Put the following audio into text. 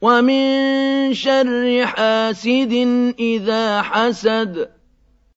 وَمِن شَرِّ حَاسِدٍ إِذَا حَسَدَ